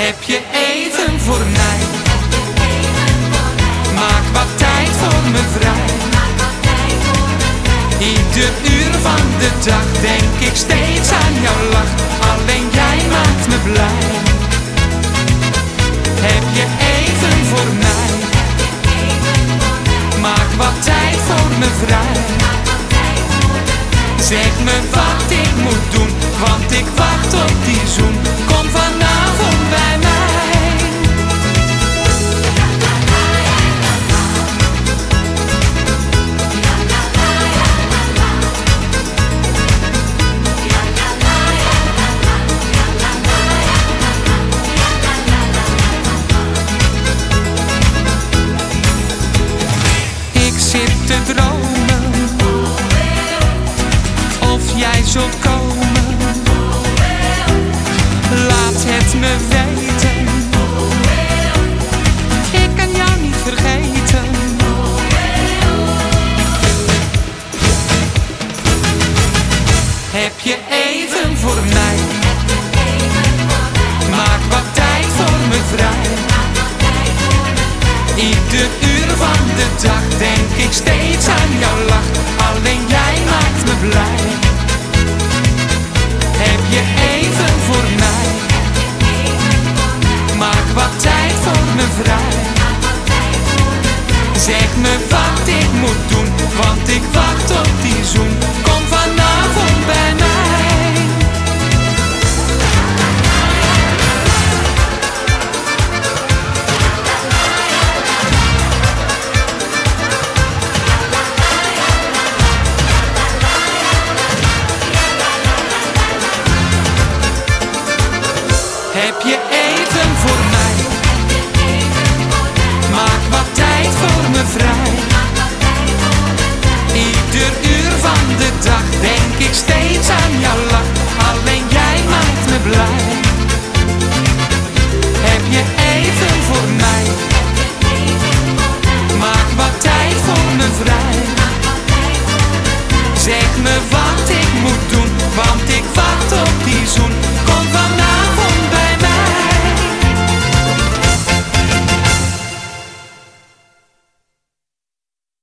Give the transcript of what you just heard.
Heb je eten voor mij? Maak wat tijd voor me vrij. Ieder uur van de dag denk ik steeds aan jouw lach. Alleen jij maakt me blij. te dromen. Of jij zult komen. Laat het me weten. Ik kan jou niet vergeten. Heb je even voor mij? Maak wat tijd me wat ik moet doen, want ik wacht op die zoen. Kom vanavond bij mij. Heb je één?